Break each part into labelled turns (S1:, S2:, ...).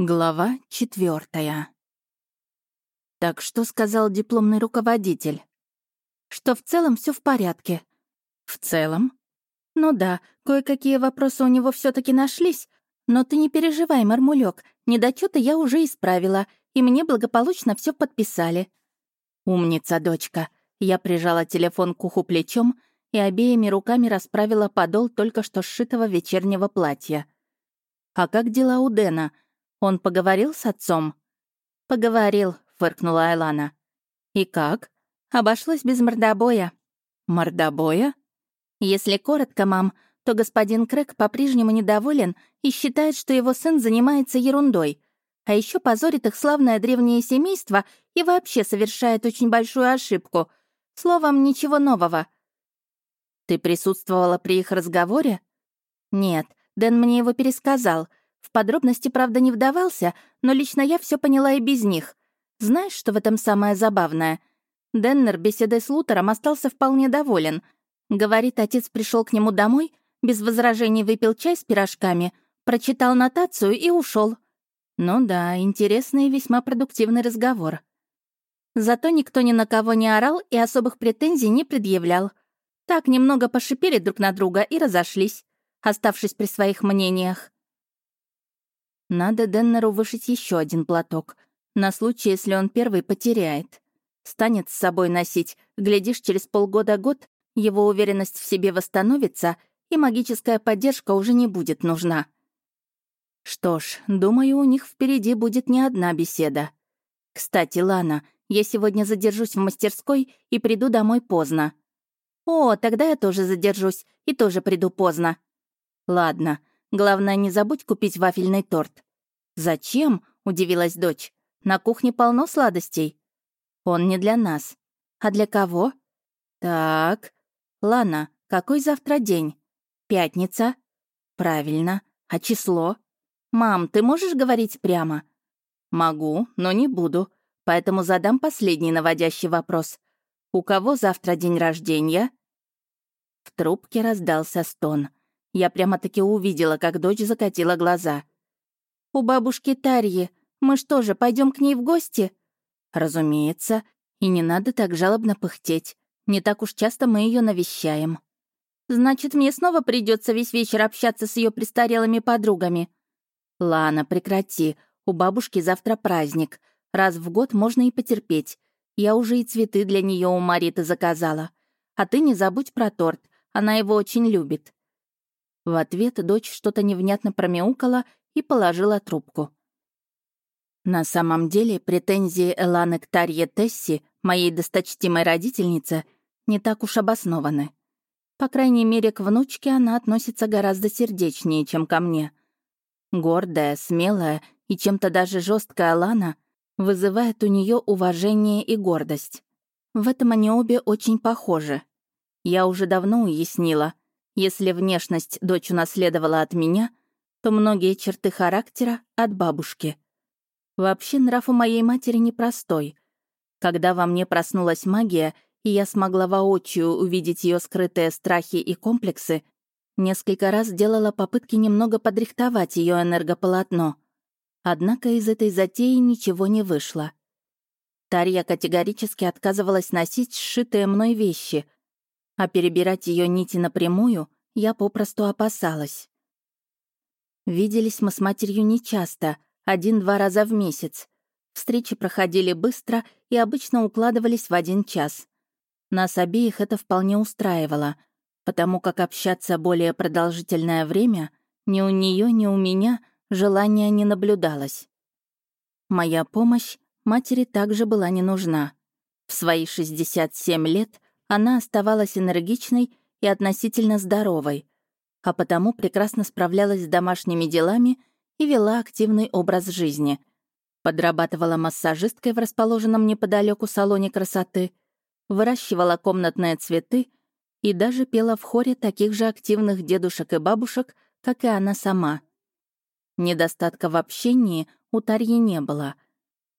S1: Глава четвертая. Так что сказал дипломный руководитель? Что в целом все в порядке. В целом? Ну да, кое-какие вопросы у него все таки нашлись, но ты не переживай, Мармулек, недочеты я уже исправила, и мне благополучно все подписали. Умница, дочка. Я прижала телефон к уху плечом и обеими руками расправила подол только что сшитого вечернего платья. А как дела у Дэна? Он поговорил с отцом? Поговорил, фыркнула Айлана. И как? Обошлось без мордобоя. Мордобоя? Если коротко, мам, то господин Крэк по-прежнему недоволен и считает, что его сын занимается ерундой. А еще позорит их славное древнее семейство и вообще совершает очень большую ошибку. Словом, ничего нового. Ты присутствовала при их разговоре? Нет, Дэн мне его пересказал, в подробности, правда, не вдавался, но лично я все поняла и без них. Знаешь, что в этом самое забавное? Деннер беседой с Лутером остался вполне доволен. Говорит, отец пришел к нему домой, без возражений выпил чай с пирожками, прочитал нотацию и ушел. Ну да, интересный и весьма продуктивный разговор. Зато никто ни на кого не орал и особых претензий не предъявлял. Так немного пошипели друг на друга и разошлись, оставшись при своих мнениях. Надо Деннеру вышить еще один платок, на случай, если он первый потеряет. Станет с собой носить, глядишь, через полгода-год его уверенность в себе восстановится, и магическая поддержка уже не будет нужна. Что ж, думаю, у них впереди будет не одна беседа. Кстати, Лана, я сегодня задержусь в мастерской и приду домой поздно. О, тогда я тоже задержусь и тоже приду поздно. Ладно, Главное, не забудь купить вафельный торт». «Зачем?» — удивилась дочь. «На кухне полно сладостей». «Он не для нас». «А для кого?» «Так...» «Лана, какой завтра день?» «Пятница». «Правильно. А число?» «Мам, ты можешь говорить прямо?» «Могу, но не буду, поэтому задам последний наводящий вопрос. У кого завтра день рождения?» В трубке раздался стон. Я прямо-таки увидела, как дочь закатила глаза. «У бабушки Тарьи. Мы что же, пойдем к ней в гости?» «Разумеется. И не надо так жалобно пыхтеть. Не так уж часто мы ее навещаем». «Значит, мне снова придется весь вечер общаться с ее престарелыми подругами». «Лана, прекрати. У бабушки завтра праздник. Раз в год можно и потерпеть. Я уже и цветы для нее у Мариты заказала. А ты не забудь про торт. Она его очень любит. В ответ дочь что-то невнятно промяукала и положила трубку. На самом деле претензии Эланы к Тарье Тесси, моей досточтимой родительнице, не так уж обоснованы. По крайней мере, к внучке она относится гораздо сердечнее, чем ко мне. Гордая, смелая и чем-то даже жесткая Лана вызывает у нее уважение и гордость. В этом они обе очень похожи. Я уже давно уяснила, если внешность дочь унаследовала от меня, то многие черты характера — от бабушки. Вообще, нрав у моей матери непростой. Когда во мне проснулась магия, и я смогла воочию увидеть ее скрытые страхи и комплексы, несколько раз делала попытки немного подрихтовать ее энергополотно. Однако из этой затеи ничего не вышло. Тарья категорически отказывалась носить сшитые мной вещи — а перебирать ее нити напрямую я попросту опасалась. Виделись мы с матерью нечасто, один-два раза в месяц. Встречи проходили быстро и обычно укладывались в один час. Нас обеих это вполне устраивало, потому как общаться более продолжительное время ни у нее, ни у меня желания не наблюдалось. Моя помощь матери также была не нужна. В свои 67 лет она оставалась энергичной и относительно здоровой, а потому прекрасно справлялась с домашними делами и вела активный образ жизни. Подрабатывала массажисткой в расположенном неподалеку салоне красоты, выращивала комнатные цветы и даже пела в хоре таких же активных дедушек и бабушек, как и она сама. Недостатка в общении у Тарьи не было,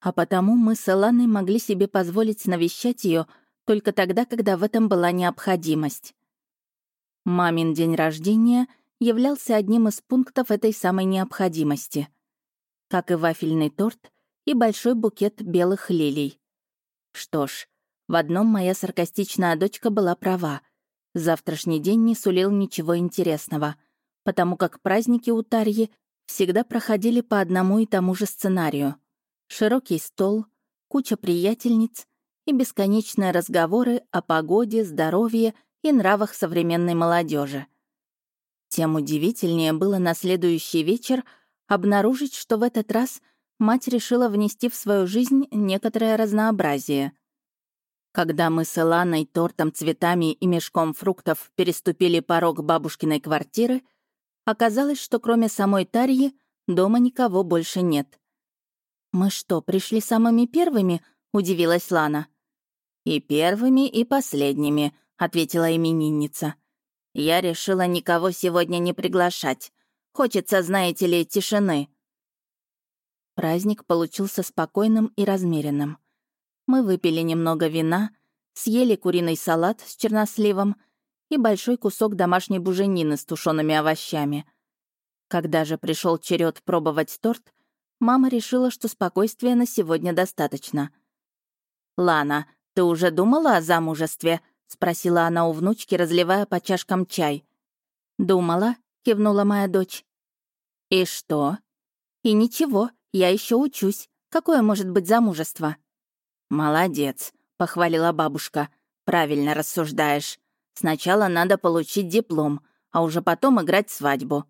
S1: а потому мы с Эланой могли себе позволить навещать ее только тогда, когда в этом была необходимость. Мамин день рождения являлся одним из пунктов этой самой необходимости. как и вафельный торт и большой букет белых лилий. Что ж, в одном моя саркастичная дочка была права. Завтрашний день не сулил ничего интересного, потому как праздники у Тарьи всегда проходили по одному и тому же сценарию. Широкий стол, куча приятельниц и бесконечные разговоры о погоде, здоровье и нравах современной молодежи. Тем удивительнее было на следующий вечер обнаружить, что в этот раз мать решила внести в свою жизнь некоторое разнообразие. Когда мы с Эланой, тортом, цветами и мешком фруктов переступили порог бабушкиной квартиры, оказалось, что кроме самой Тарьи дома никого больше нет. «Мы что, пришли самыми первыми?» — удивилась Лана. «И первыми, и последними», — ответила именинница. «Я решила никого сегодня не приглашать. Хочется, знаете ли, тишины». Праздник получился спокойным и размеренным. Мы выпили немного вина, съели куриный салат с черносливом и большой кусок домашней буженины с тушеными овощами. Когда же пришел черед пробовать торт, мама решила, что спокойствия на сегодня достаточно. «Лана, ты уже думала о замужестве?» — спросила она у внучки, разливая по чашкам чай. «Думала», — кивнула моя дочь. «И что?» «И ничего, я еще учусь. Какое может быть замужество?» «Молодец», — похвалила бабушка. «Правильно рассуждаешь. Сначала надо получить диплом, а уже потом играть свадьбу».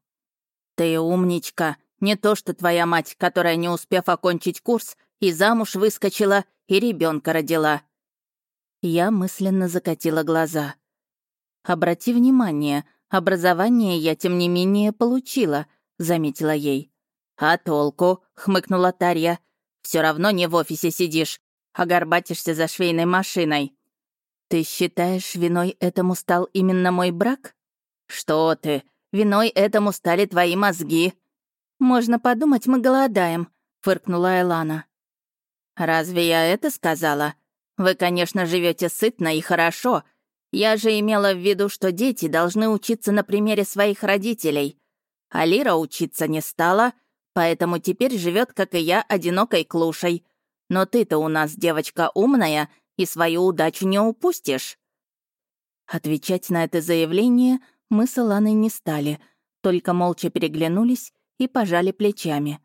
S1: «Ты умничка. Не то что твоя мать, которая, не успев окончить курс, и замуж выскочила, и ребенка родила». Я мысленно закатила глаза. «Обрати внимание, образование я, тем не менее, получила», — заметила ей. «А толку?» — хмыкнула Тарья. Все равно не в офисе сидишь, а горбатишься за швейной машиной. Ты считаешь, виной этому стал именно мой брак? Что ты? Виной этому стали твои мозги. Можно подумать, мы голодаем, фыркнула Элана. Разве я это сказала? Вы, конечно, живете сытно и хорошо. Я же имела в виду, что дети должны учиться на примере своих родителей. А Лира учиться не стала, поэтому теперь живет, как и я, одинокой клушей. Но ты-то у нас девочка умная и свою удачу не упустишь». Отвечать на это заявление мы с Иланой не стали, только молча переглянулись и пожали плечами.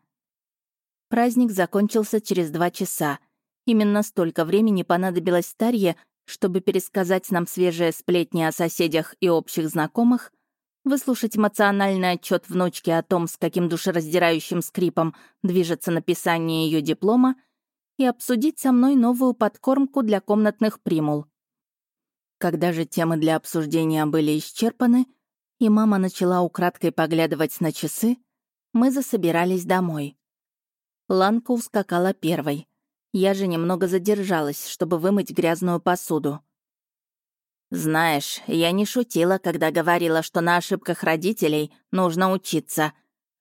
S1: Праздник закончился через два часа. Именно столько времени понадобилось Тарье, чтобы пересказать нам свежие сплетни о соседях и общих знакомых, выслушать эмоциональный отчет внучки о том, с каким душераздирающим скрипом движется написание ее диплома, и обсудить со мной новую подкормку для комнатных примул. Когда же темы для обсуждения были исчерпаны, и мама начала украдкой поглядывать на часы, мы засобирались домой. Ланка ускакала первой. Я же немного задержалась, чтобы вымыть грязную посуду. «Знаешь, я не шутила, когда говорила, что на ошибках родителей нужно учиться»,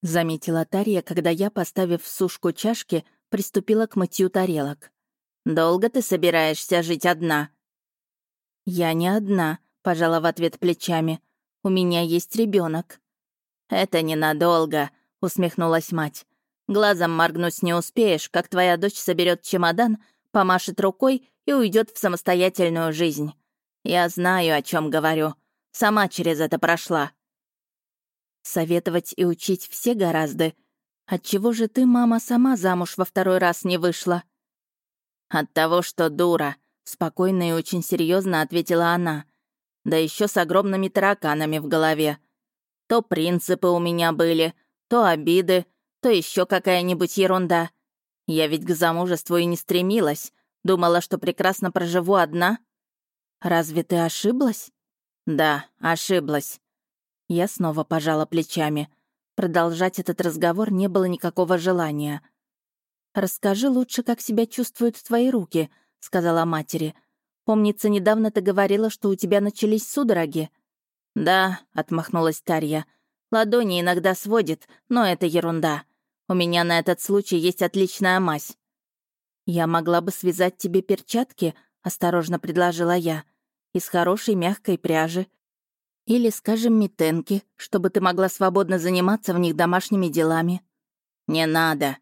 S1: заметила Тарья, когда я, поставив в сушку чашки, приступила к мытью тарелок. «Долго ты собираешься жить одна?» «Я не одна», — пожала в ответ плечами. «У меня есть ребенок. «Это ненадолго», — усмехнулась мать. «Глазом моргнуть не успеешь, как твоя дочь соберет чемодан, помашет рукой и уйдет в самостоятельную жизнь. Я знаю, о чем говорю. Сама через это прошла». Советовать и учить все гораздо, Отчего же ты, мама, сама замуж во второй раз не вышла?» «От того, что дура», — спокойно и очень серьезно ответила она. «Да еще с огромными тараканами в голове. То принципы у меня были, то обиды, то еще какая-нибудь ерунда. Я ведь к замужеству и не стремилась. Думала, что прекрасно проживу одна. Разве ты ошиблась? Да, ошиблась. Я снова пожала плечами. Продолжать этот разговор не было никакого желания. «Расскажи лучше, как себя чувствуют твои руки», — сказала матери. «Помнится, недавно ты говорила, что у тебя начались судороги». «Да», — отмахнулась Тарья. «Ладони иногда сводит, но это ерунда. У меня на этот случай есть отличная мазь». «Я могла бы связать тебе перчатки», — осторожно предложила я. «Из хорошей мягкой пряжи. Или, скажем, митенки, чтобы ты могла свободно заниматься в них домашними делами». «Не надо.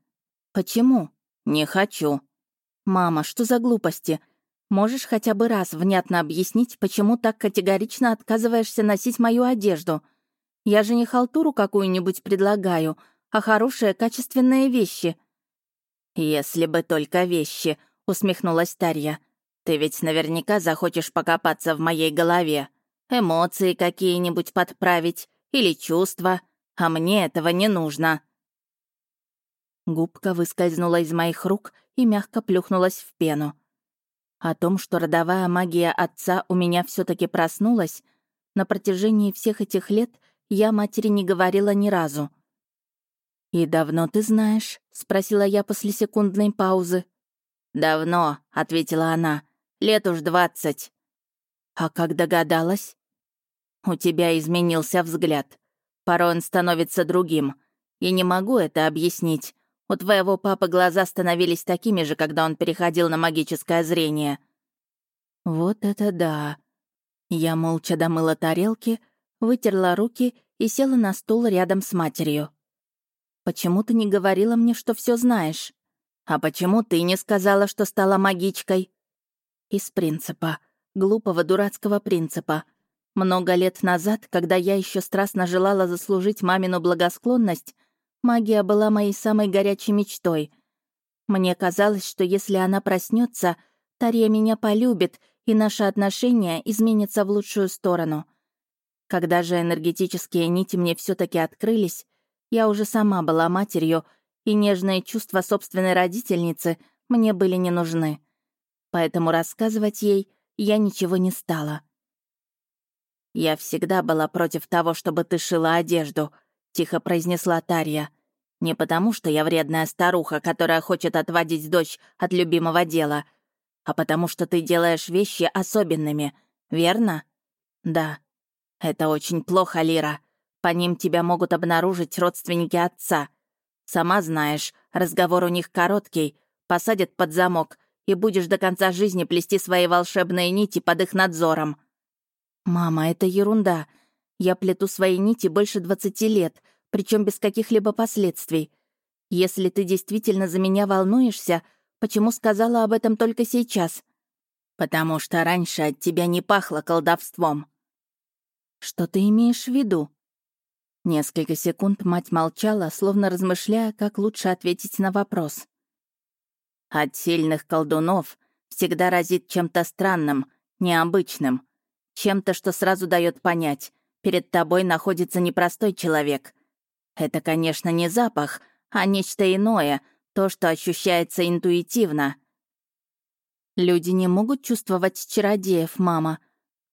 S1: «Почему?» «Не хочу». «Мама, что за глупости? Можешь хотя бы раз внятно объяснить, почему так категорично отказываешься носить мою одежду? Я же не халтуру какую-нибудь предлагаю, а хорошие качественные вещи». «Если бы только вещи», — усмехнулась Тарья. «Ты ведь наверняка захочешь покопаться в моей голове. Эмоции какие-нибудь подправить или чувства, а мне этого не нужно». Губка выскользнула из моих рук и мягко плюхнулась в пену. О том, что родовая магия отца у меня все таки проснулась, на протяжении всех этих лет я матери не говорила ни разу. «И давно ты знаешь?» — спросила я после секундной паузы. «Давно», — ответила она. «Лет уж двадцать». «А как догадалась?» «У тебя изменился взгляд. Порой он становится другим. И не могу это объяснить. У твоего папы глаза становились такими же, когда он переходил на магическое зрение». «Вот это да!» Я молча домыла тарелки, вытерла руки и села на стул рядом с матерью. «Почему ты не говорила мне, что все знаешь? А почему ты не сказала, что стала магичкой?» «Из принципа. Глупого дурацкого принципа. Много лет назад, когда я еще страстно желала заслужить мамину благосклонность, Магия была моей самой горячей мечтой. Мне казалось, что если она проснется, Тарья меня полюбит, и наши отношения изменятся в лучшую сторону. Когда же энергетические нити мне все таки открылись, я уже сама была матерью, и нежные чувства собственной родительницы мне были не нужны. Поэтому рассказывать ей я ничего не стала. «Я всегда была против того, чтобы ты шила одежду», — тихо произнесла Тарья. «Не потому, что я вредная старуха, которая хочет отводить дочь от любимого дела, а потому что ты делаешь вещи особенными, верно?» «Да». «Это очень плохо, Лира. По ним тебя могут обнаружить родственники отца. Сама знаешь, разговор у них короткий, посадят под замок, и будешь до конца жизни плести свои волшебные нити под их надзором». «Мама, это ерунда. Я плету свои нити больше 20 лет, причем без каких-либо последствий. Если ты действительно за меня волнуешься, почему сказала об этом только сейчас? Потому что раньше от тебя не пахло колдовством. Что ты имеешь в виду? Несколько секунд мать молчала, словно размышляя, как лучше ответить на вопрос. От сильных колдунов всегда разит чем-то странным, необычным, чем-то, что сразу дает понять, Перед тобой находится непростой человек. Это, конечно, не запах, а нечто иное, то, что ощущается интуитивно. Люди не могут чувствовать чародеев, мама,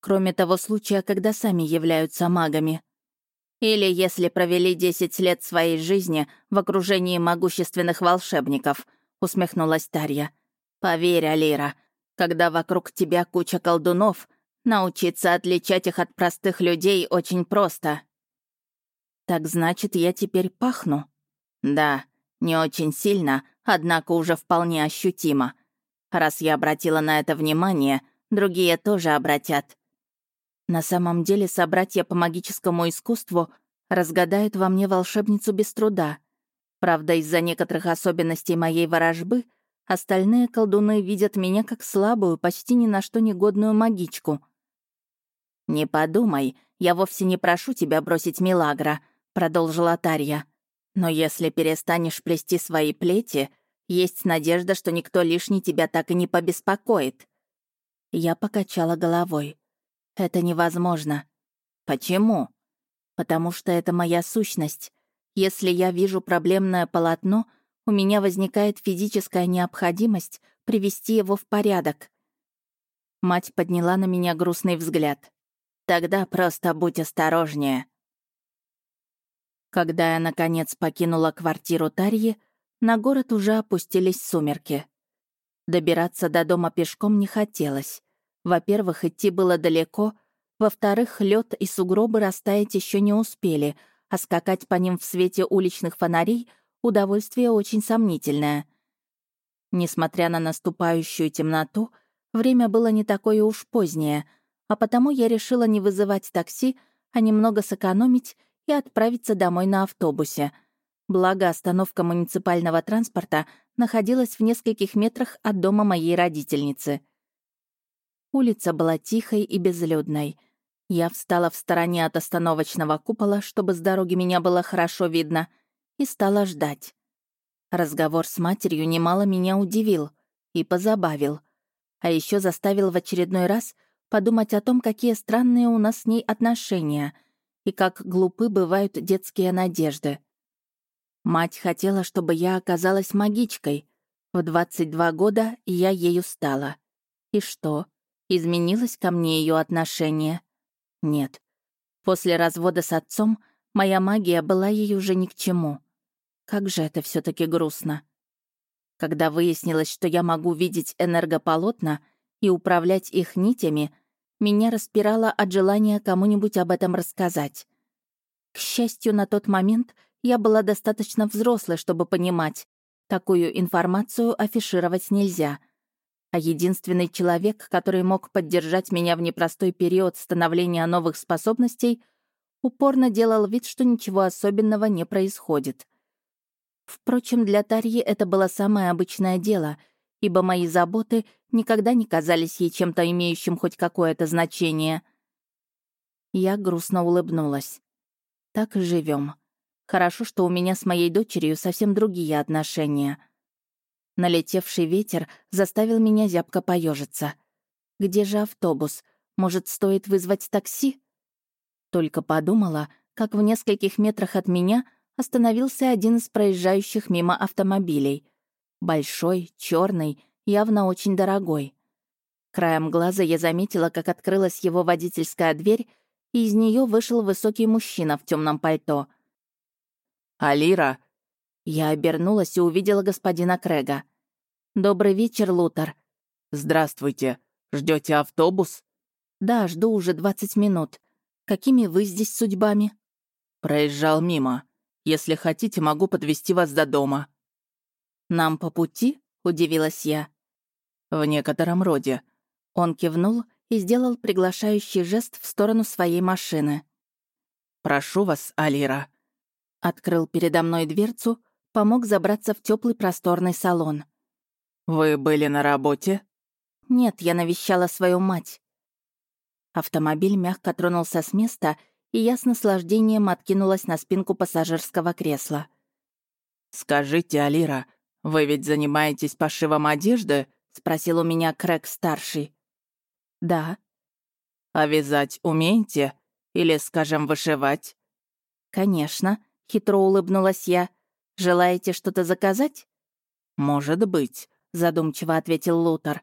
S1: кроме того случая, когда сами являются магами. Или если провели 10 лет своей жизни в окружении могущественных волшебников, усмехнулась Тарья. Поверь, Алира, когда вокруг тебя куча колдунов — Научиться отличать их от простых людей очень просто. Так значит, я теперь пахну? Да, не очень сильно, однако уже вполне ощутимо. Раз я обратила на это внимание, другие тоже обратят. На самом деле, собратья по магическому искусству разгадают во мне волшебницу без труда. Правда, из-за некоторых особенностей моей ворожбы остальные колдуны видят меня как слабую, почти ни на что негодную магичку. «Не подумай, я вовсе не прошу тебя бросить Милагра», — продолжила Тарья. «Но если перестанешь плести свои плети, есть надежда, что никто лишний тебя так и не побеспокоит». Я покачала головой. «Это невозможно». «Почему?» «Потому что это моя сущность. Если я вижу проблемное полотно, у меня возникает физическая необходимость привести его в порядок». Мать подняла на меня грустный взгляд. Тогда просто будь осторожнее. Когда я, наконец, покинула квартиру Тарьи, на город уже опустились сумерки. Добираться до дома пешком не хотелось. Во-первых, идти было далеко, во-вторых, лед и сугробы растаять еще не успели, а скакать по ним в свете уличных фонарей — удовольствие очень сомнительное. Несмотря на наступающую темноту, время было не такое уж позднее — а потому я решила не вызывать такси, а немного сэкономить и отправиться домой на автобусе. Благо, остановка муниципального транспорта находилась в нескольких метрах от дома моей родительницы. Улица была тихой и безлюдной. Я встала в стороне от остановочного купола, чтобы с дороги меня было хорошо видно, и стала ждать. Разговор с матерью немало меня удивил и позабавил. А еще заставил в очередной раз подумать о том, какие странные у нас с ней отношения и как глупы бывают детские надежды. Мать хотела, чтобы я оказалась магичкой. В 22 года я ею стала. И что? Изменилось ко мне ее отношение? Нет. После развода с отцом моя магия была ей уже ни к чему. Как же это все таки грустно. Когда выяснилось, что я могу видеть энергополотна и управлять их нитями, меня распирало от желания кому-нибудь об этом рассказать. К счастью, на тот момент — я была достаточно взрослой, чтобы понимать, такую информацию афишировать нельзя. А единственный человек, который мог поддержать меня в непростой период становления новых способностей, упорно делал вид, что ничего особенного не происходит. Впрочем, для Тарьи это было самое обычное дело, ибо мои заботы никогда не казались ей чем-то имеющим хоть какое-то значение. Я грустно улыбнулась. Так и живем. Хорошо, что у меня с моей дочерью совсем другие отношения. Налетевший ветер заставил меня зябко поежиться. Где же автобус? Может, стоит вызвать такси? Только подумала, как в нескольких метрах от меня остановился один из проезжающих мимо автомобилей. Большой, черный, явно очень дорогой. Краем глаза я заметила, как открылась его водительская дверь, и из нее вышел высокий мужчина в темном пальто —
S2: «Алира!»
S1: Я обернулась и увидела господина Крэга. «Добрый вечер, Лутер».
S2: «Здравствуйте. Ждете автобус?»
S1: «Да, жду уже 20 минут. Какими вы здесь судьбами?»
S2: «Проезжал мимо. Если хотите, могу подвести вас до дома».
S1: «Нам по пути?» — удивилась я.
S2: «В некотором роде».
S1: Он кивнул и сделал приглашающий жест в сторону своей машины.
S2: «Прошу вас, Алира».
S1: Открыл передо мной дверцу, помог забраться в теплый просторный салон.
S2: «Вы были на работе?»
S1: «Нет, я навещала свою мать». Автомобиль мягко тронулся с места, и я с наслаждением откинулась на спинку пассажирского кресла.
S2: «Скажите, Алира, вы ведь занимаетесь пошивом одежды?»
S1: — спросил у меня Крэг-старший. «Да».
S2: «А вязать умеете? Или, скажем, вышивать?»
S1: «Конечно», Хитро улыбнулась я. «Желаете что-то заказать?»
S2: «Может быть», — задумчиво ответил Лутер.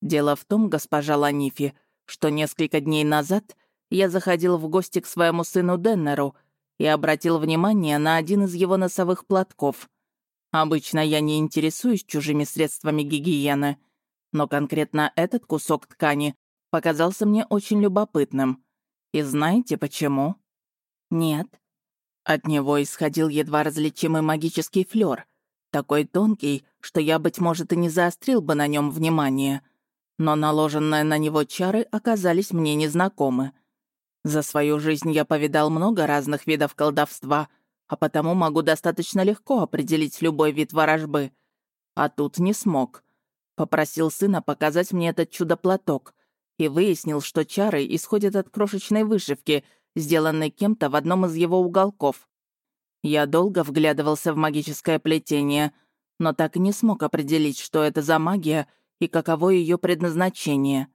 S2: «Дело в том, госпожа Ланифи, что несколько дней назад я заходил в гости к своему сыну Деннеру и обратил внимание на один из его носовых платков. Обычно я не интересуюсь чужими средствами гигиены, но конкретно этот кусок ткани показался мне очень любопытным. И знаете почему?»
S1: «Нет»,
S2: от него исходил едва различимый магический флёр, такой тонкий, что я, быть может, и не заострил бы на нем внимание. Но наложенные на него чары оказались мне незнакомы. За свою жизнь я повидал много разных видов колдовства, а потому могу достаточно легко определить любой вид ворожбы. А тут не смог. Попросил сына показать мне этот чудо-платок и выяснил, что чары исходят от крошечной вышивки — сделанный кем-то в одном из его уголков. Я долго вглядывался в магическое плетение, но так и не смог определить, что это за магия и каково ее предназначение.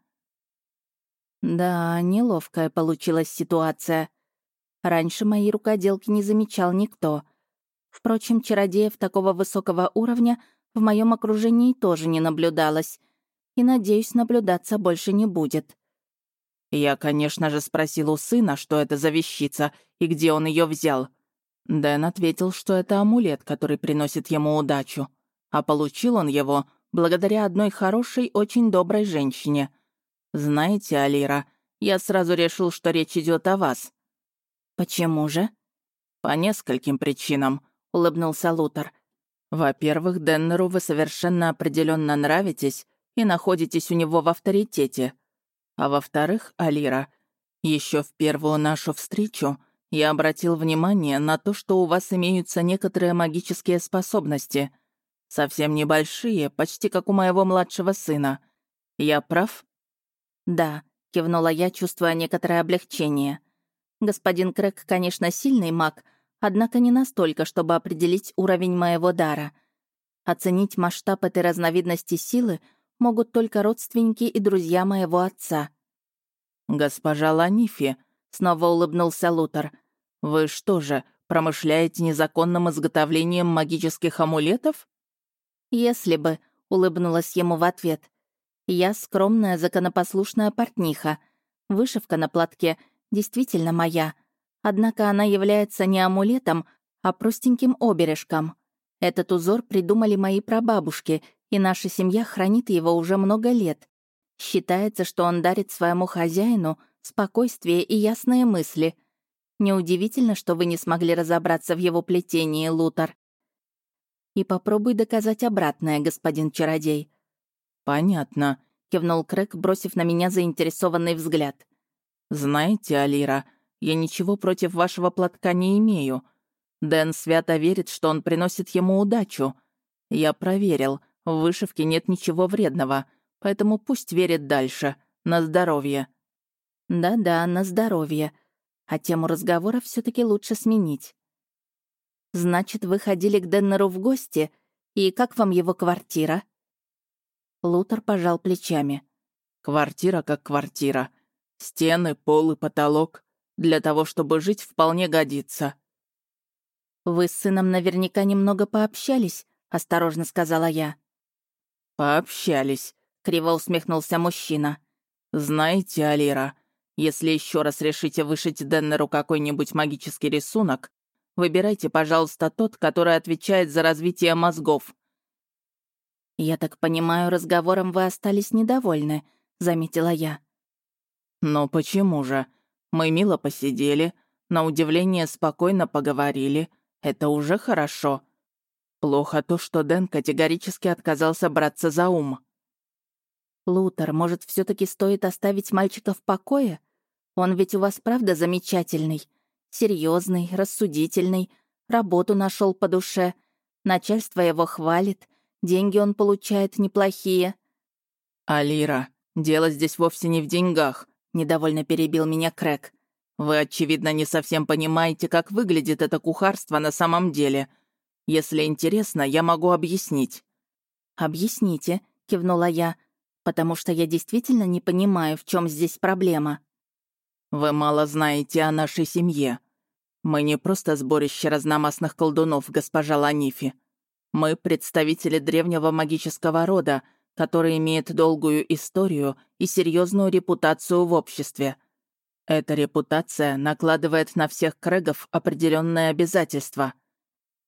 S1: Да, неловкая получилась ситуация. Раньше мои рукоделки не замечал никто. Впрочем, чародеев такого высокого уровня в моем окружении тоже не наблюдалось. И, надеюсь, наблюдаться больше не будет.
S2: Я, конечно же, спросил у сына, что это за вещица и где он ее взял. Дэн ответил, что это амулет, который приносит ему удачу. А получил он его благодаря одной хорошей, очень доброй женщине. Знаете, Алира, я сразу решил, что речь идет о вас.
S1: Почему же?
S2: По нескольким причинам, улыбнулся Лутер. Во-первых, Деннеру вы совершенно определенно нравитесь и находитесь у него в авторитете. А во-вторых, Алира, еще в первую нашу встречу Я обратил внимание на то, что у вас имеются некоторые магические способности. Совсем небольшие, почти как у моего младшего сына. Я прав?»
S1: «Да», — кивнула я, чувствуя некоторое облегчение. «Господин Крэк, конечно, сильный маг, однако не настолько, чтобы определить уровень моего дара. Оценить масштаб этой разновидности силы могут только родственники и друзья моего отца».
S2: «Госпожа Ланифи», — снова улыбнулся Лутер, — «вы что же, промышляете незаконным изготовлением магических амулетов?»
S1: «Если бы», — улыбнулась ему в ответ. «Я скромная законопослушная портниха. Вышивка на платке действительно моя. Однако она является не амулетом, а простеньким обережком. Этот узор придумали мои прабабушки, и наша семья хранит его уже много лет. Считается, что он дарит своему хозяину спокойствие и ясные мысли. Неудивительно, что вы не смогли разобраться в его плетении, Лутер. И попробуй доказать обратное, господин чародей.
S2: «Понятно», — кивнул Крэк, бросив на меня заинтересованный взгляд. «Знаете, Алира, я ничего против вашего платка не имею. Дэн свято верит, что он приносит ему удачу. Я проверил, в вышивке нет ничего вредного, поэтому пусть верит дальше. На здоровье».
S1: «Да-да, на здоровье. А тему разговора все таки лучше сменить». «Значит, вы ходили к Деннеру в гости? И как вам его квартира?» Лутер пожал плечами.
S2: «Квартира как квартира. Стены, пол и потолок. Для того, чтобы жить, вполне годится.
S1: «Вы с сыном наверняка немного пообщались», — осторожно сказала я.
S2: «Пообщались», — криво усмехнулся мужчина. «Знаете, Алира, если еще раз решите вышить Деннеру какой-нибудь магический рисунок, выбирайте, пожалуйста, тот, который отвечает за развитие мозгов».
S1: «Я так понимаю, разговором вы остались недовольны», — заметила я.
S2: «Но почему же? Мы мило посидели, на удивление спокойно поговорили, это уже хорошо. Плохо то, что Дэн категорически отказался браться за ум.
S1: «Лутер, может, все таки стоит оставить мальчика в покое? Он ведь у вас правда замечательный. серьезный, рассудительный, работу нашел по душе. Начальство его хвалит, деньги он получает неплохие».
S2: «Алира, дело здесь вовсе не в деньгах», — недовольно перебил меня Крэк. Вы, очевидно, не совсем понимаете, как выглядит это кухарство на самом деле. Если интересно, я могу объяснить».
S1: «Объясните», — кивнула я, «потому что я действительно не понимаю, в чем здесь проблема».
S2: «Вы мало знаете о нашей семье. Мы не просто сборище разномастных колдунов, госпожа Ланифи. Мы представители древнего магического рода, который имеет долгую историю и серьезную репутацию в обществе. Эта репутация накладывает на всех Крэгов определенные обязательства.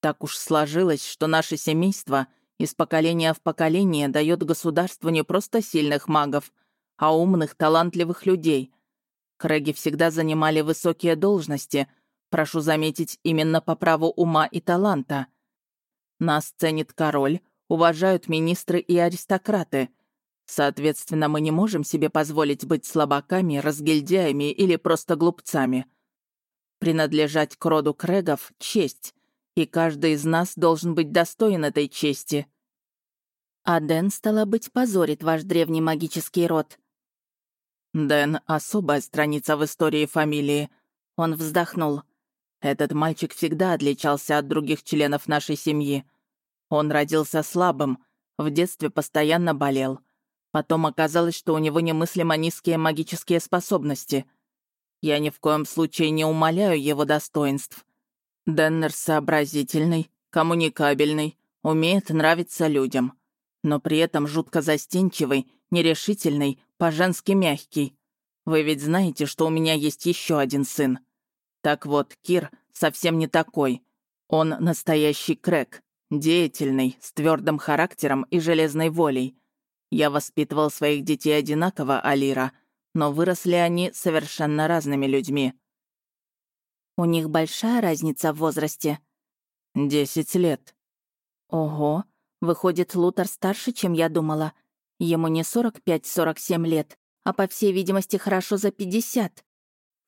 S2: Так уж сложилось, что наше семейство из поколения в поколение дает государству не просто сильных магов, а умных, талантливых людей. Крэги всегда занимали высокие должности, прошу заметить, именно по праву ума и таланта. Нас ценит король, уважают министры и аристократы — Соответственно, мы не можем себе позволить быть слабаками, разгильдяями или просто глупцами. Принадлежать к роду Крэгов — честь, и каждый из нас должен быть достоин этой чести.
S1: А Дэн, стало быть, позорит ваш древний магический род.
S2: Дэн — особая страница в истории фамилии. Он вздохнул. Этот мальчик всегда отличался от других членов нашей семьи. Он родился слабым, в детстве постоянно болел — Потом оказалось, что у него немыслимо низкие магические способности. Я ни в коем случае не умоляю его достоинств. Деннер сообразительный, коммуникабельный, умеет нравиться людям, но при этом жутко застенчивый, нерешительный, по-женски мягкий. Вы ведь знаете, что у меня есть еще один сын. Так вот, Кир совсем не такой. Он настоящий крэк, деятельный, с твердым характером и железной волей. Я воспитывал своих детей одинаково, Алира, но выросли они совершенно разными людьми.
S1: У них большая разница в возрасте?
S2: Десять лет.
S1: Ого, выходит, Лутер старше, чем я думала. Ему не 45-47 лет, а, по всей видимости, хорошо за 50.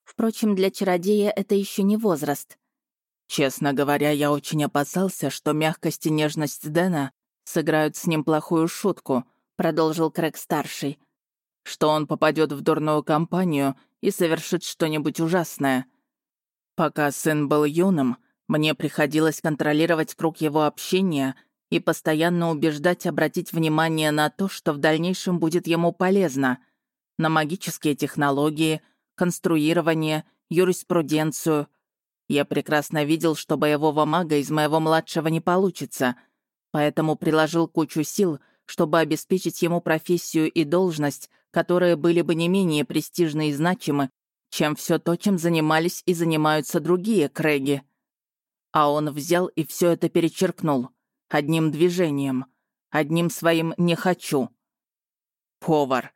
S1: Впрочем, для чародея это еще не возраст.
S2: Честно говоря, я очень опасался, что мягкость и нежность Дэна сыграют с ним плохую шутку, продолжил Крэг-старший. Что он попадет в дурную компанию и совершит что-нибудь ужасное. Пока сын был юным, мне приходилось контролировать круг его общения и постоянно убеждать обратить внимание на то, что в дальнейшем будет ему полезно, на магические технологии, конструирование, юриспруденцию. Я прекрасно видел, что боевого мага из моего младшего не получится, поэтому приложил кучу сил, чтобы обеспечить ему профессию и должность, которые были бы не менее престижны и значимы, чем все то, чем занимались и занимаются другие Крэги. А он взял и все это перечеркнул. Одним движением. Одним своим «не хочу». Повар.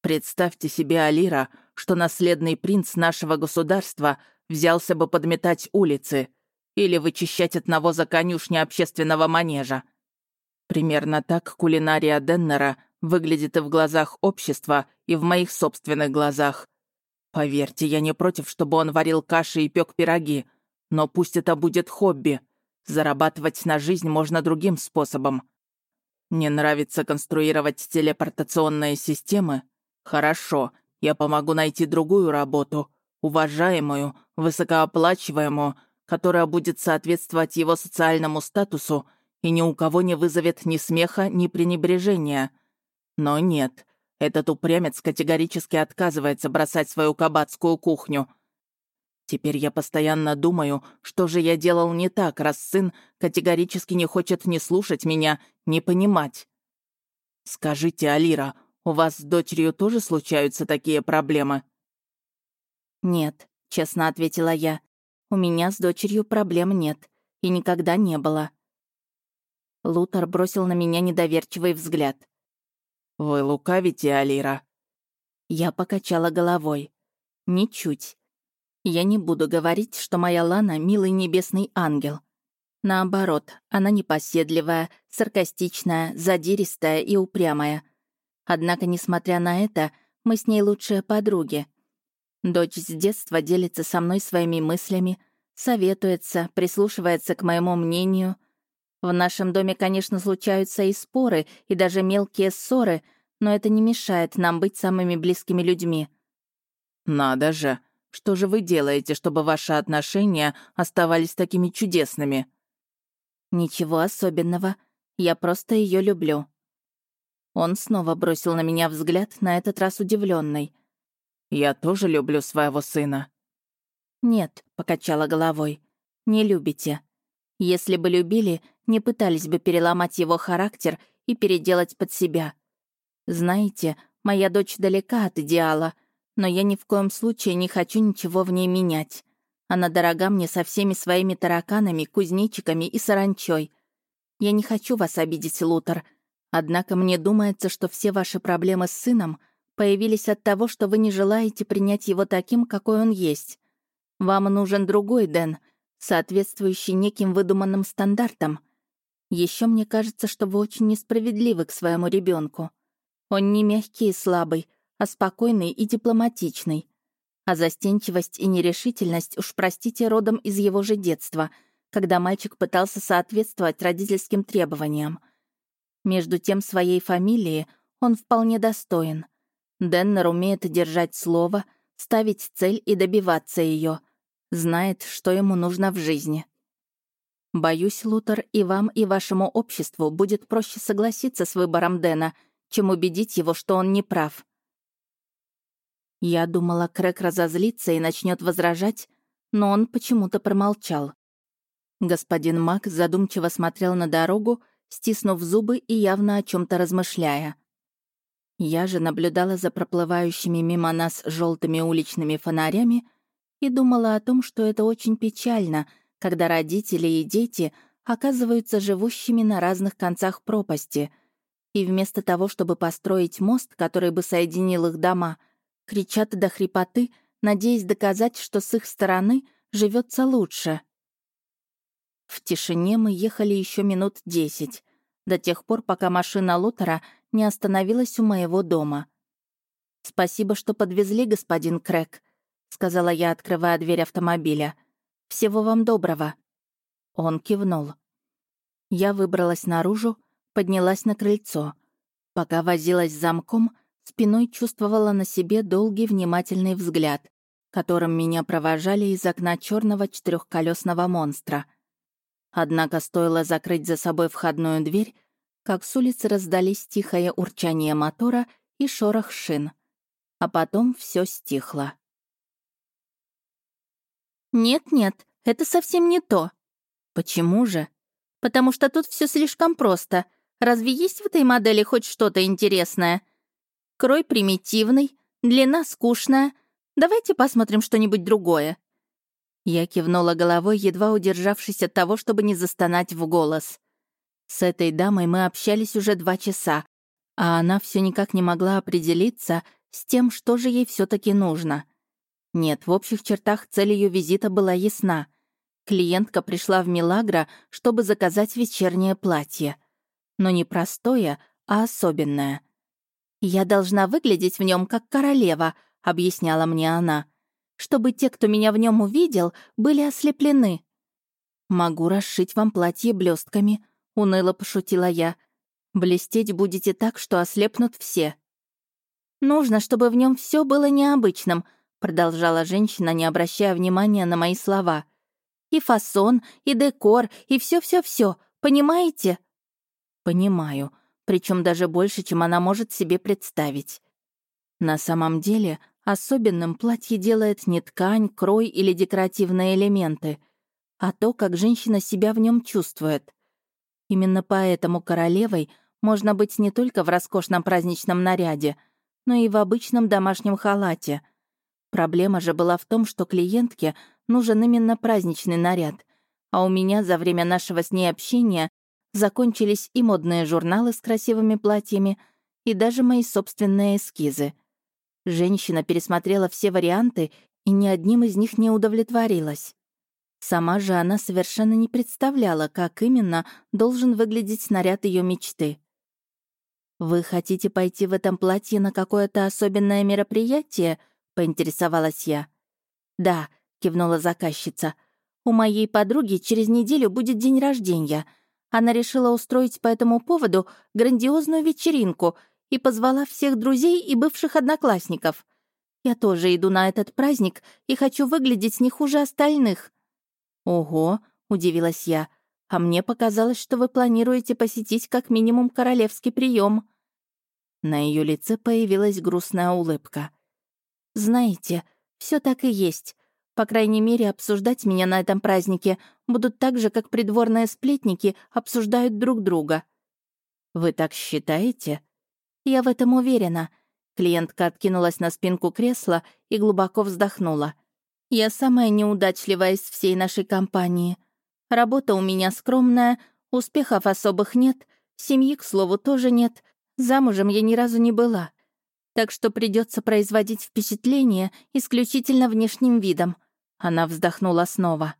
S2: Представьте себе, Алира, что наследный принц нашего государства взялся бы подметать улицы или вычищать от навоза конюшни общественного манежа. Примерно так кулинария Деннера выглядит и в глазах общества, и в моих собственных глазах. Поверьте, я не против, чтобы он варил каши и пек пироги, но пусть это будет хобби. Зарабатывать на жизнь можно другим способом. Не нравится конструировать телепортационные системы? Хорошо, я помогу найти другую работу, уважаемую, высокооплачиваемую, которая будет соответствовать его социальному статусу и ни у кого не вызовет ни смеха, ни пренебрежения. Но нет, этот упрямец категорически отказывается бросать свою кабацкую кухню — Теперь я постоянно думаю, что же я делал не так, раз сын категорически не хочет ни слушать меня, ни понимать. Скажите, Алира, у вас с дочерью тоже случаются такие проблемы?
S1: Нет, честно ответила я. У меня с дочерью проблем нет и никогда не было. Лутер бросил на меня недоверчивый взгляд.
S2: «Вы лукавите, Алира?»
S1: Я покачала головой. «Ничуть. Я не буду говорить, что моя Лана — милый небесный ангел. Наоборот, она непоседливая, саркастичная, задиристая и упрямая. Однако, несмотря на это, мы с ней лучшие подруги. Дочь с детства делится со мной своими мыслями, советуется, прислушивается к моему мнению. В нашем доме, конечно, случаются и споры, и даже мелкие ссоры, но это не мешает нам быть самыми близкими людьми.
S2: «Надо же!» Что же вы делаете, чтобы ваши отношения оставались такими чудесными?»
S1: «Ничего особенного. Я просто ее люблю». Он снова бросил на меня взгляд, на этот раз удивленный.
S2: «Я тоже люблю своего сына».
S1: «Нет», — покачала головой, — «не любите. Если бы любили, не пытались бы переломать его характер и переделать под себя. Знаете, моя дочь далека от идеала — но я ни в коем случае не хочу ничего в ней менять. Она дорога мне со всеми своими тараканами, кузнечиками и саранчой. Я не хочу вас обидеть, Лутер. Однако мне думается, что все ваши проблемы с сыном появились от того, что вы не желаете принять его таким, какой он есть. Вам нужен другой Дэн, соответствующий неким выдуманным стандартам. Еще мне кажется, что вы очень несправедливы к своему ребенку. Он не мягкий и слабый, а спокойный и дипломатичный. А застенчивость и нерешительность, уж простите, родом из его же детства, когда мальчик пытался соответствовать родительским требованиям. Между тем, своей фамилии он вполне достоин. Деннер умеет держать слово, ставить цель и добиваться ее. Знает, что ему нужно в жизни. Боюсь, Лутер, и вам, и вашему обществу будет проще согласиться с выбором Дэна, чем убедить его, что он не прав. Я думала, Крэк разозлится и начнет возражать, но он почему-то промолчал. Господин Мак задумчиво смотрел на дорогу, стиснув зубы и явно о чем то размышляя. Я же наблюдала за проплывающими мимо нас желтыми уличными фонарями и думала о том, что это очень печально, когда родители и дети оказываются живущими на разных концах пропасти, и вместо того, чтобы построить мост, который бы соединил их дома — кричат до хрипоты, надеясь доказать, что с их стороны живется лучше. В тишине мы ехали еще минут десять, до тех пор, пока машина Лутера не остановилась у моего дома. «Спасибо, что подвезли, господин Крэк. — сказала я, открывая дверь автомобиля. «Всего вам доброго». Он кивнул. Я выбралась наружу, поднялась на крыльцо. Пока возилась с замком, спиной чувствовала на себе долгий внимательный взгляд, которым меня провожали из окна черного четырехколесного монстра. Однако стоило закрыть за собой входную дверь, как с улицы раздались тихое урчание мотора и шорох шин. А потом все стихло. «Нет-нет, это совсем не то». «Почему же?» «Потому что тут все слишком просто. Разве есть в этой модели хоть что-то интересное? Крой примитивный, длина скучная. Давайте посмотрим что-нибудь другое». Я кивнула головой, едва удержавшись от того, чтобы не застонать в голос. С этой дамой мы общались уже два часа, а она все никак не могла определиться с тем, что же ей все таки нужно. Нет, в общих чертах цель ее визита была ясна. Клиентка пришла в Милагро, чтобы заказать вечернее платье. Но не простое, а особенное. «Я должна выглядеть в нем как королева», — объясняла мне она, «чтобы те, кто меня в нем увидел, были ослеплены». «Могу расшить вам платье блестками», — уныло пошутила я. «Блестеть будете так, что ослепнут все». «Нужно, чтобы в нем все было необычным», продолжала женщина, не обращая внимания на мои слова. «И фасон, и декор, и все-все-все, понимаете?» «Понимаю, причем даже больше, чем она может себе представить. На самом деле, особенным платье делает не ткань, крой или декоративные элементы, а то, как женщина себя в нем чувствует. Именно поэтому королевой можно быть не только в роскошном праздничном наряде, но и в обычном домашнем халате — Проблема же была в том, что клиентке нужен именно праздничный наряд, а у меня за время нашего с ней общения закончились и модные журналы с красивыми платьями, и даже мои собственные эскизы. Женщина пересмотрела все варианты и ни одним из них не удовлетворилась. Сама же она совершенно не представляла, как именно должен выглядеть наряд ее мечты. «Вы хотите пойти в этом платье на какое-то особенное мероприятие?» Поинтересовалась я. «Да», — кивнула заказчица. «У моей подруги через неделю будет день рождения. Она решила устроить по этому поводу грандиозную вечеринку и позвала всех друзей и бывших одноклассников. Я тоже иду на этот праздник и хочу выглядеть не хуже остальных». «Ого», — удивилась я, «а мне показалось, что вы планируете посетить как минимум королевский прием. На ее лице появилась грустная улыбка. Знаете, все так и есть. По крайней мере, обсуждать меня на этом празднике будут так же, как придворные сплетники обсуждают друг друга. Вы так считаете? Я в этом уверена. Клиентка откинулась на спинку кресла и глубоко вздохнула. Я самая неудачливая из всей нашей компании. Работа у меня скромная, успехов особых нет, семьи, к слову, тоже нет. Замужем я ни разу не была так что придется производить впечатление исключительно внешним видом. Она вздохнула снова.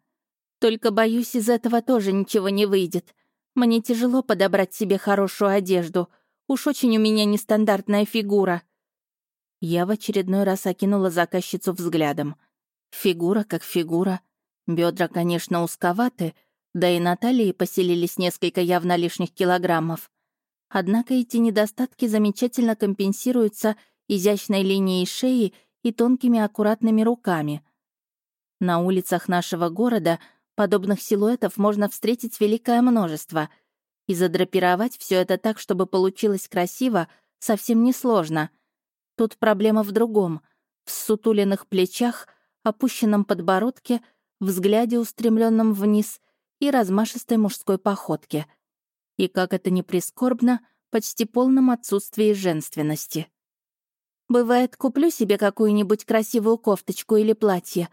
S1: Только, боюсь, из этого тоже ничего не выйдет. Мне тяжело подобрать себе хорошую одежду. Уж очень у меня нестандартная фигура. Я в очередной раз окинула заказчицу взглядом. Фигура как фигура. Бедра, конечно, узковаты, да и на талии поселились несколько явно лишних килограммов. Однако эти недостатки замечательно компенсируются изящной линией шеи и тонкими аккуратными руками. На улицах нашего города подобных силуэтов можно встретить великое множество, и задрапировать все это так, чтобы получилось красиво, совсем несложно. Тут проблема в другом — в сутуленных плечах, опущенном подбородке, взгляде, устремленном вниз, и размашистой мужской походке — и, как это ни прискорбно, почти полном отсутствии женственности. «Бывает, куплю себе какую-нибудь красивую кофточку или платье,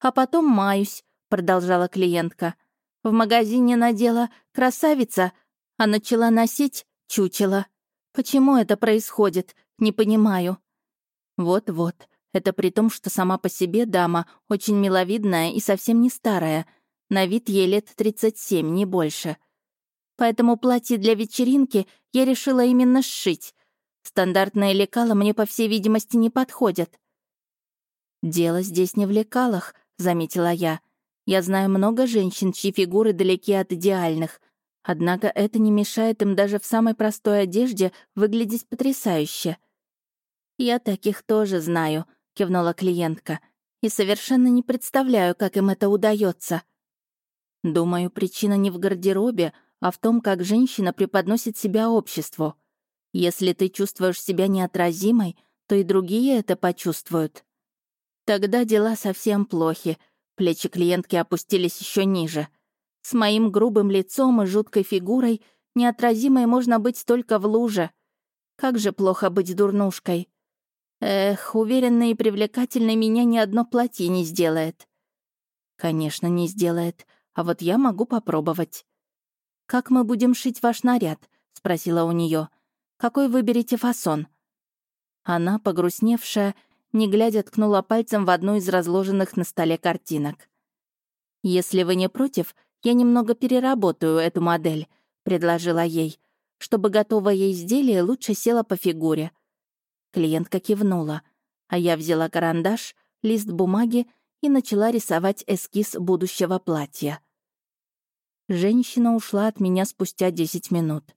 S1: а потом маюсь», — продолжала клиентка. «В магазине надела красавица, а начала носить чучело. Почему это происходит? Не понимаю». «Вот-вот, это при том, что сама по себе дама очень миловидная и совсем не старая. На вид ей лет 37, не больше. Поэтому платье для вечеринки я решила именно сшить. Стандартные лекала мне, по всей видимости, не подходят. «Дело здесь не в лекалах», — заметила я. «Я знаю много женщин, чьи фигуры далеки от идеальных. Однако это не мешает им даже в самой простой одежде выглядеть потрясающе». «Я таких тоже знаю», — кивнула клиентка. «И совершенно не представляю, как им это удается. Думаю, причина не в гардеробе, а в том, как женщина преподносит себя обществу. Если ты чувствуешь себя неотразимой, то и другие это почувствуют. Тогда дела совсем плохи. Плечи клиентки опустились еще ниже. С моим грубым лицом и жуткой фигурой неотразимой можно быть только в луже. Как же плохо быть дурнушкой. Эх, уверенной и привлекательной меня ни одно платье не сделает. Конечно, не сделает, а вот я могу попробовать. «Как мы будем шить ваш наряд?» — спросила у нее. «Какой выберете фасон?» Она, погрустневшая, не глядя, ткнула пальцем в одну из разложенных на столе картинок. «Если вы не против, я немного переработаю эту модель», — предложила ей, чтобы готовое изделие лучше село по фигуре. Клиентка кивнула, а я взяла карандаш, лист бумаги и начала рисовать эскиз будущего платья. Женщина ушла от меня спустя 10 минут.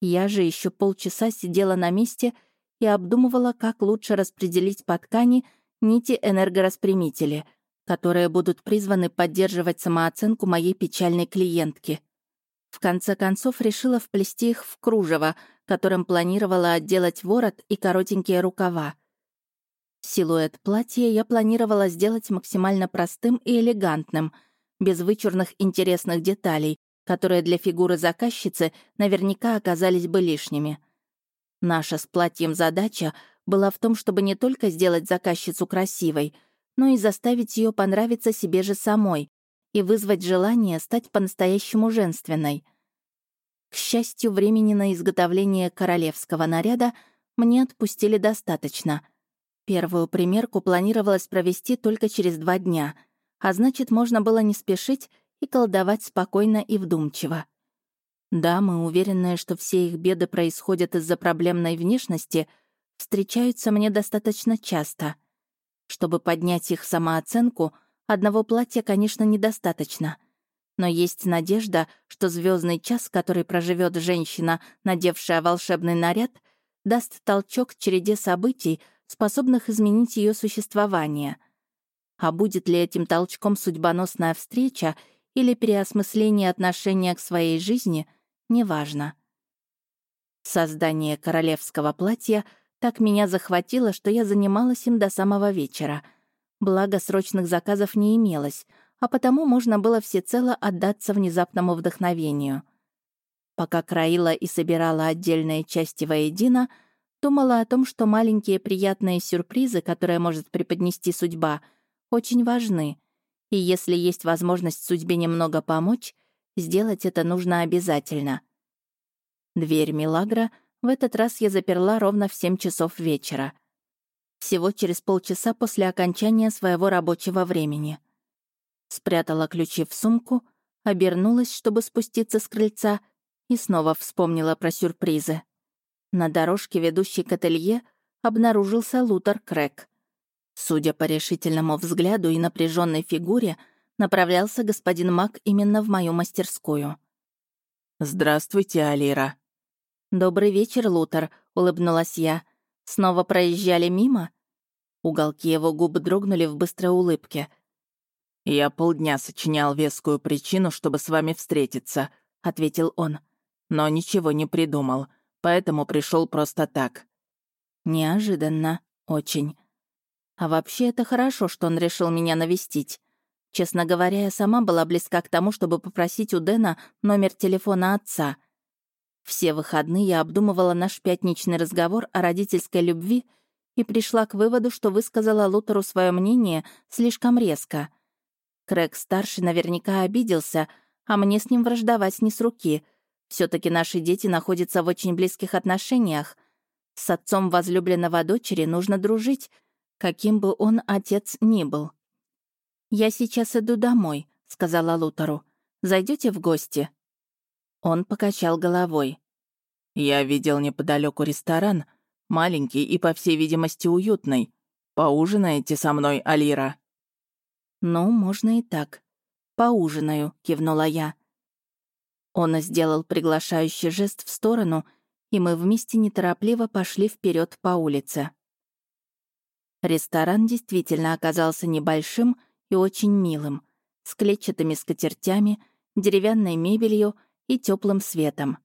S1: Я же еще полчаса сидела на месте и обдумывала, как лучше распределить по ткани нити энергораспрямители, которые будут призваны поддерживать самооценку моей печальной клиентки. В конце концов решила вплести их в кружево, которым планировала отделать ворот и коротенькие рукава. Силуэт платья я планировала сделать максимально простым и элегантным, без вычурных интересных деталей, которые для фигуры заказчицы наверняка оказались бы лишними. Наша с платьем задача была в том, чтобы не только сделать заказчицу красивой, но и заставить ее понравиться себе же самой и вызвать желание стать по-настоящему женственной. К счастью, времени на изготовление королевского наряда мне отпустили достаточно. Первую примерку планировалось провести только через два дня, а значит, можно было не спешить и колдовать спокойно и вдумчиво. Да, мы уверенные, что все их беды происходят из-за проблемной внешности, встречаются мне достаточно часто. Чтобы поднять их самооценку, одного платья, конечно, недостаточно. Но есть надежда, что звездный час, который проживет женщина, надевшая волшебный наряд, даст толчок череде событий, способных изменить ее существование. А будет ли этим толчком судьбоносная встреча или переосмысление отношения к своей жизни, неважно. Создание королевского платья так меня захватило, что я занималась им до самого вечера. Благо, срочных заказов не имелось, а потому можно было всецело отдаться внезапному вдохновению. Пока краила и собирала отдельные части воедино, думала о том, что маленькие приятные сюрпризы, которые может преподнести судьба, очень важны — и если есть возможность судьбе немного помочь, сделать это нужно обязательно. Дверь Милагра в этот раз я заперла ровно в 7 часов вечера. Всего через полчаса после окончания своего рабочего времени. Спрятала ключи в сумку, обернулась, чтобы спуститься с крыльца, и снова вспомнила про сюрпризы. На дорожке, ведущей к ателье, обнаружился Лутер Крэк. Судя по решительному взгляду и напряженной фигуре, направлялся господин Мак именно в мою мастерскую.
S2: «Здравствуйте, Алира».
S1: «Добрый вечер, Лутер», — улыбнулась я. «Снова проезжали мимо?» Уголки его губ дрогнули в быстрой улыбке.
S2: «Я полдня сочинял вескую причину, чтобы с вами встретиться», — ответил он. «Но ничего не придумал, поэтому пришел просто так».
S1: «Неожиданно. Очень. А вообще это хорошо, что он решил меня навестить. Честно говоря, я сама была близка к тому, чтобы попросить у Дэна номер телефона отца. Все выходные я обдумывала наш пятничный разговор о родительской любви и пришла к выводу, что высказала Лутеру свое мнение слишком резко. Крэг-старший наверняка обиделся, а мне с ним враждовать не с руки. все таки наши дети находятся в очень близких отношениях. С отцом возлюбленного дочери нужно дружить, каким бы он отец ни был. «Я сейчас иду домой», — сказала Лутеру. Зайдете в гости?» Он покачал головой.
S2: «Я видел неподалеку ресторан, маленький и, по всей видимости, уютный. Поужинаете со мной, Алира?»
S1: «Ну, можно и так. Поужинаю», — кивнула я. Он сделал приглашающий жест в сторону, и мы вместе неторопливо пошли вперед по улице. Ресторан действительно оказался небольшим и очень милым, с клетчатыми скатертями, деревянной мебелью и теплым светом.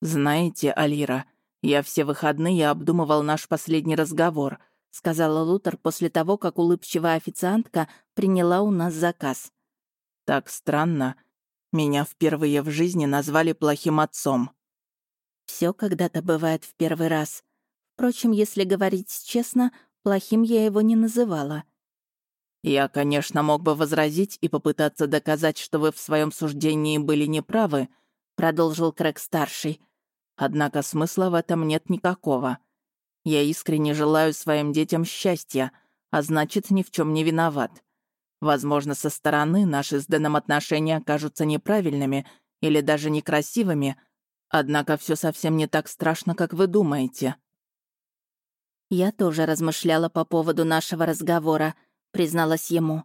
S2: «Знаете, Алира, я все выходные обдумывал наш последний разговор», сказала Лутер после того, как улыбчивая официантка приняла у нас заказ. «Так странно. Меня впервые в жизни назвали плохим отцом».
S1: Все когда-то бывает в первый раз. Впрочем, если говорить честно, плохим я его не называла.
S2: «Я, конечно, мог бы возразить и попытаться доказать, что вы в своем суждении были неправы», продолжил Крэг-старший. «Однако смысла в этом нет никакого. Я искренне желаю своим детям счастья, а значит, ни в чем не виноват. Возможно, со стороны наши с Дэном отношения окажутся неправильными или даже некрасивыми, однако все совсем не так страшно, как вы думаете».
S1: Я тоже размышляла по поводу нашего разговора —— призналась ему.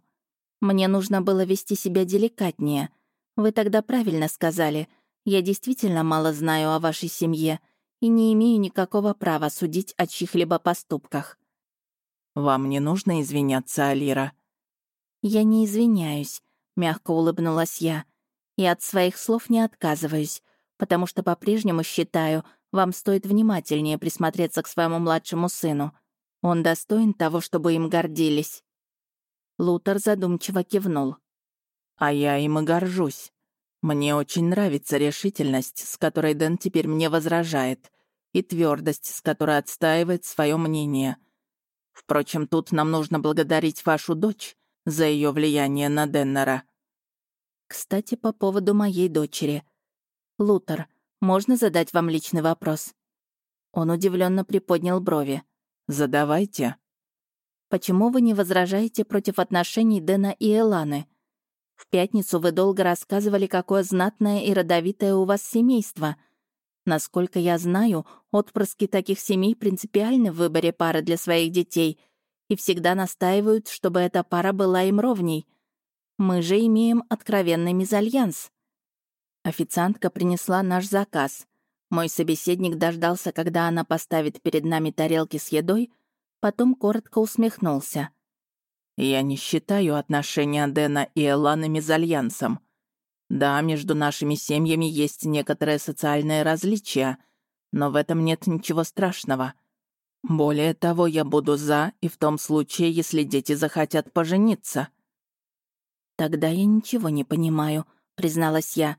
S1: «Мне нужно было вести себя деликатнее. Вы тогда правильно сказали. Я действительно мало знаю о вашей семье и не имею никакого права судить о чьих-либо поступках».
S2: «Вам не нужно извиняться, Алира».
S1: «Я не извиняюсь», — мягко улыбнулась я. «И от своих слов не отказываюсь, потому что по-прежнему считаю, вам стоит внимательнее присмотреться к своему младшему сыну. Он достоин того, чтобы им гордились». Лутер задумчиво кивнул.
S2: «А я им и горжусь. Мне очень нравится решительность, с которой Дэн теперь мне возражает, и твердость, с которой отстаивает свое мнение. Впрочем, тут нам нужно благодарить вашу дочь за ее влияние на Деннера».
S1: «Кстати, по поводу моей дочери. Лутер, можно задать вам личный вопрос?» Он удивленно приподнял брови.
S2: «Задавайте».
S1: Почему вы не возражаете против отношений Дэна и Эланы? В пятницу вы долго рассказывали, какое знатное и родовитое у вас семейство. Насколько я знаю, отпрыски таких семей принципиальны в выборе пары для своих детей и всегда настаивают, чтобы эта пара была им ровней. Мы же имеем откровенный мезальянс. Официантка принесла наш заказ. Мой собеседник дождался, когда она поставит перед нами тарелки с едой — потом коротко усмехнулся.
S2: «Я не считаю отношения Дэна и Эланы мезальянсом. Да, между нашими семьями есть некоторые социальные различия, но в этом нет ничего страшного. Более того, я буду за и в том случае, если дети захотят пожениться».
S1: «Тогда я ничего не понимаю», — призналась я.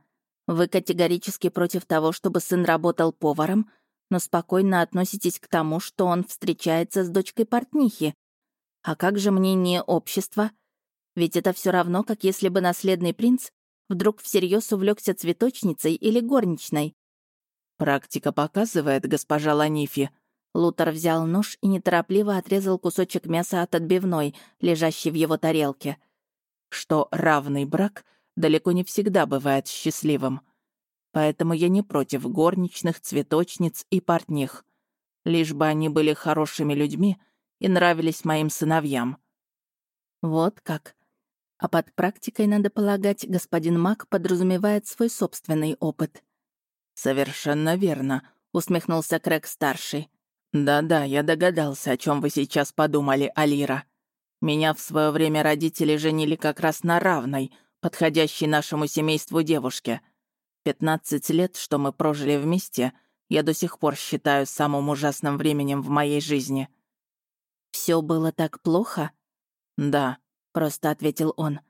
S1: «Вы категорически против того, чтобы сын работал поваром, но спокойно относитесь к тому, что он встречается с дочкой портнихи. А как же мнение общества? Ведь это все равно, как если бы наследный принц вдруг всерьез увлекся цветочницей или горничной.
S2: «Практика показывает, госпожа Ланифи».
S1: Лутер взял нож и неторопливо отрезал кусочек мяса от отбивной, лежащей в его тарелке.
S2: «Что равный брак далеко не всегда бывает счастливым поэтому я не против горничных, цветочниц и портних. Лишь бы они были хорошими людьми и нравились моим сыновьям».
S1: «Вот как. А под практикой, надо полагать, господин Мак подразумевает свой собственный опыт».
S2: «Совершенно верно», — усмехнулся Крэг-старший. «Да-да, я догадался, о чем вы сейчас подумали, Алира. Меня в свое время родители женили как раз на равной, подходящей нашему семейству девушке — Пятнадцать лет, что мы прожили вместе, я до сих пор считаю самым ужасным временем в моей жизни».
S1: Все было так плохо?»
S2: «Да», —
S1: просто ответил он.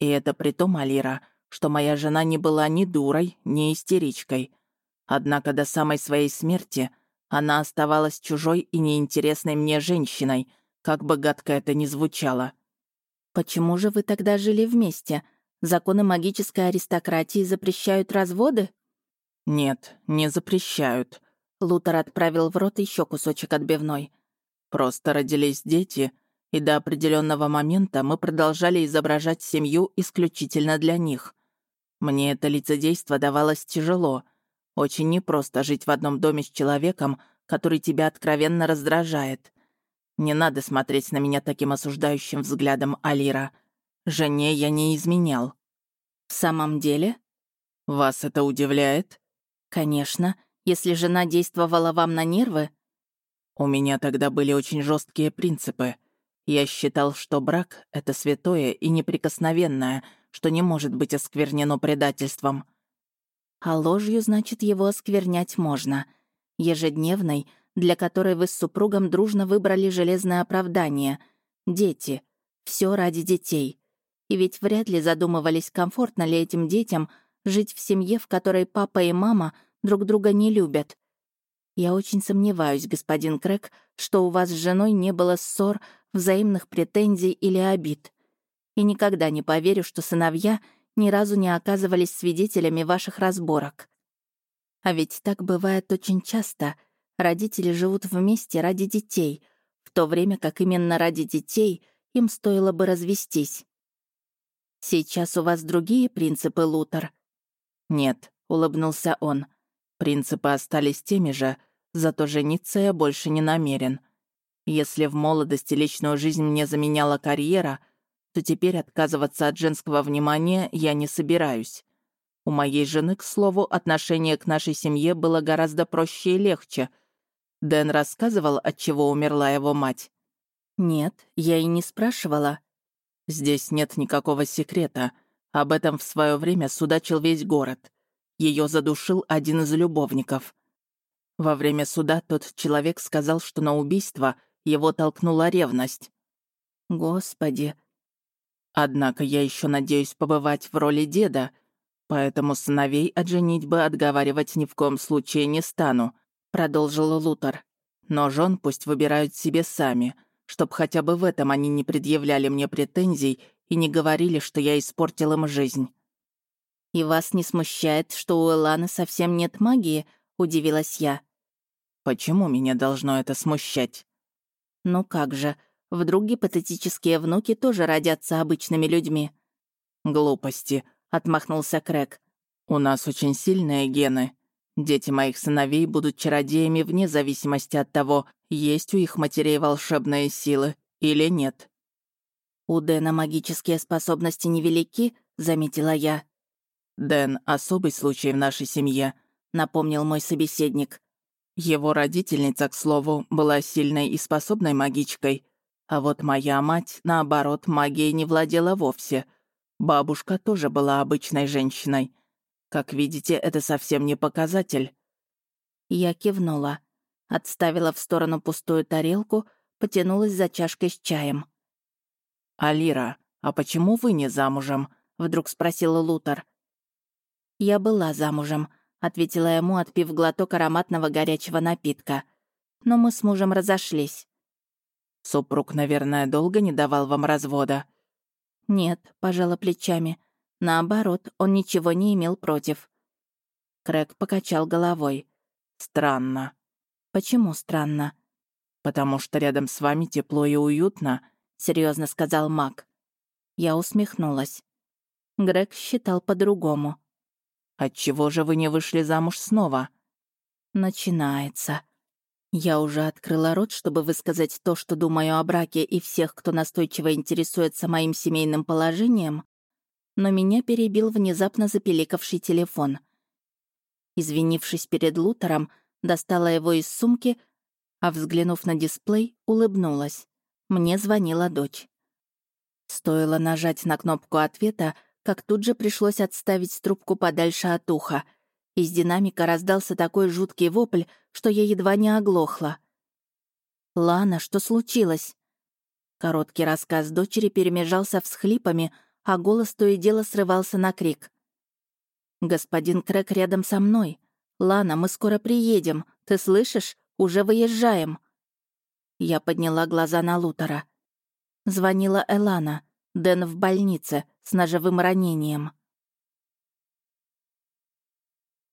S2: «И это при том, Алира, что моя жена не была ни дурой, ни истеричкой. Однако до самой своей смерти она оставалась чужой и неинтересной мне женщиной, как бы гадко это ни звучало».
S1: «Почему же вы тогда жили вместе?» Законы магической аристократии запрещают разводы?
S2: Нет, не запрещают.
S1: Лутер отправил в рот еще кусочек отбивной.
S2: Просто родились дети, и до определенного момента мы продолжали изображать семью исключительно для них. Мне это лицедейство давалось тяжело. Очень непросто жить в одном доме с человеком, который тебя откровенно раздражает. Не надо смотреть на меня таким осуждающим взглядом, Алира. Жене я не изменял».
S1: «В самом деле?»
S2: «Вас это удивляет?»
S1: «Конечно. Если жена действовала вам на нервы...»
S2: «У меня тогда были очень жесткие принципы. Я считал, что брак — это святое и неприкосновенное, что не может быть осквернено предательством».
S1: «А ложью, значит, его осквернять можно. Ежедневной, для которой вы с супругом дружно выбрали железное оправдание. Дети. Все ради детей. И ведь вряд ли задумывались, комфортно ли этим детям жить в семье, в которой папа и мама друг друга не любят. Я очень сомневаюсь, господин Крэк, что у вас с женой не было ссор, взаимных претензий или обид. И никогда не поверю, что сыновья ни разу не оказывались свидетелями ваших разборок. А ведь так бывает очень часто. Родители живут вместе ради детей, в то время как именно ради детей им стоило бы развестись. Сейчас у вас другие принципы, Лутер?
S2: Нет, улыбнулся он. Принципы остались теми же, зато жениться я больше не намерен. Если в молодости личную жизнь мне заменяла карьера, то теперь отказываться от женского внимания я не собираюсь. У моей жены, к слову, отношение к нашей семье было гораздо проще и легче. Дэн рассказывал, от чего умерла его мать.
S1: «Нет, я и не спрашивала».
S2: «Здесь нет никакого секрета. Об этом в свое время судачил весь город. Ее задушил один из любовников. Во время суда тот человек сказал, что на убийство его толкнула ревность.
S1: Господи.
S2: Однако я еще надеюсь побывать в роли деда, Поэтому сыновей от женитьбы отговаривать ни в коем случае не стану», — продолжил Лутер. «Но жен пусть выбирают себе сами, чтоб хотя бы в этом они не предъявляли мне претензий и не говорили, что я испортил им жизнь».
S1: «И вас не смущает, что у Эланы совсем нет магии?» — удивилась я.
S2: «Почему меня должно это смущать?»
S1: «Ну как же, вдруг гипотетические внуки тоже родятся обычными людьми?»
S2: «Глупости», — отмахнулся Крэк. «У нас очень сильные гены. Дети моих сыновей будут чародеями вне зависимости от того, есть у их матерей волшебные силы или нет».
S1: «У Дэна магические способности невелики», — заметила я.
S2: «Дэн — особый случай в нашей семье», — напомнил мой собеседник. Его родительница, к слову, была сильной и способной магичкой, а вот моя мать, наоборот, магией не владела вовсе — Бабушка тоже была обычной женщиной. Как видите, это совсем не показатель».
S1: Я кивнула, отставила в сторону пустую тарелку, потянулась за чашкой с чаем.
S2: «Алира, а почему вы не замужем?» — вдруг спросила Лутер.
S1: «Я была замужем», — ответила ему, отпив глоток ароматного горячего напитка. «Но мы с мужем разошлись».
S2: «Супруг, наверное, долго не давал вам развода?»
S1: «Нет», — пожала плечами. Наоборот, он ничего не имел против. Крэг покачал головой.
S2: «Странно».
S1: «Почему странно?»
S2: «Потому что рядом с вами тепло и уютно», — серьезно сказал Мак.
S1: Я усмехнулась. Грег считал по-другому.
S2: «Отчего же вы не вышли замуж снова?»
S1: «Начинается», я уже открыла рот, чтобы высказать то, что думаю о браке и всех, кто настойчиво интересуется моим семейным положением, но меня перебил внезапно запеликавший телефон. Извинившись перед Лутером, достала его из сумки, а, взглянув на дисплей, улыбнулась. Мне звонила дочь. Стоило нажать на кнопку ответа, как тут же пришлось отставить трубку подальше от уха — из динамика раздался такой жуткий вопль, что я едва не оглохла. «Лана, что случилось?» Короткий рассказ дочери перемежался всхлипами, а голос то и дело срывался на крик. «Господин Крэк рядом со мной. Лана, мы скоро приедем. Ты слышишь? Уже выезжаем». Я подняла глаза на Лутера. Звонила Элана. Дэн в больнице, с ножевым ранением.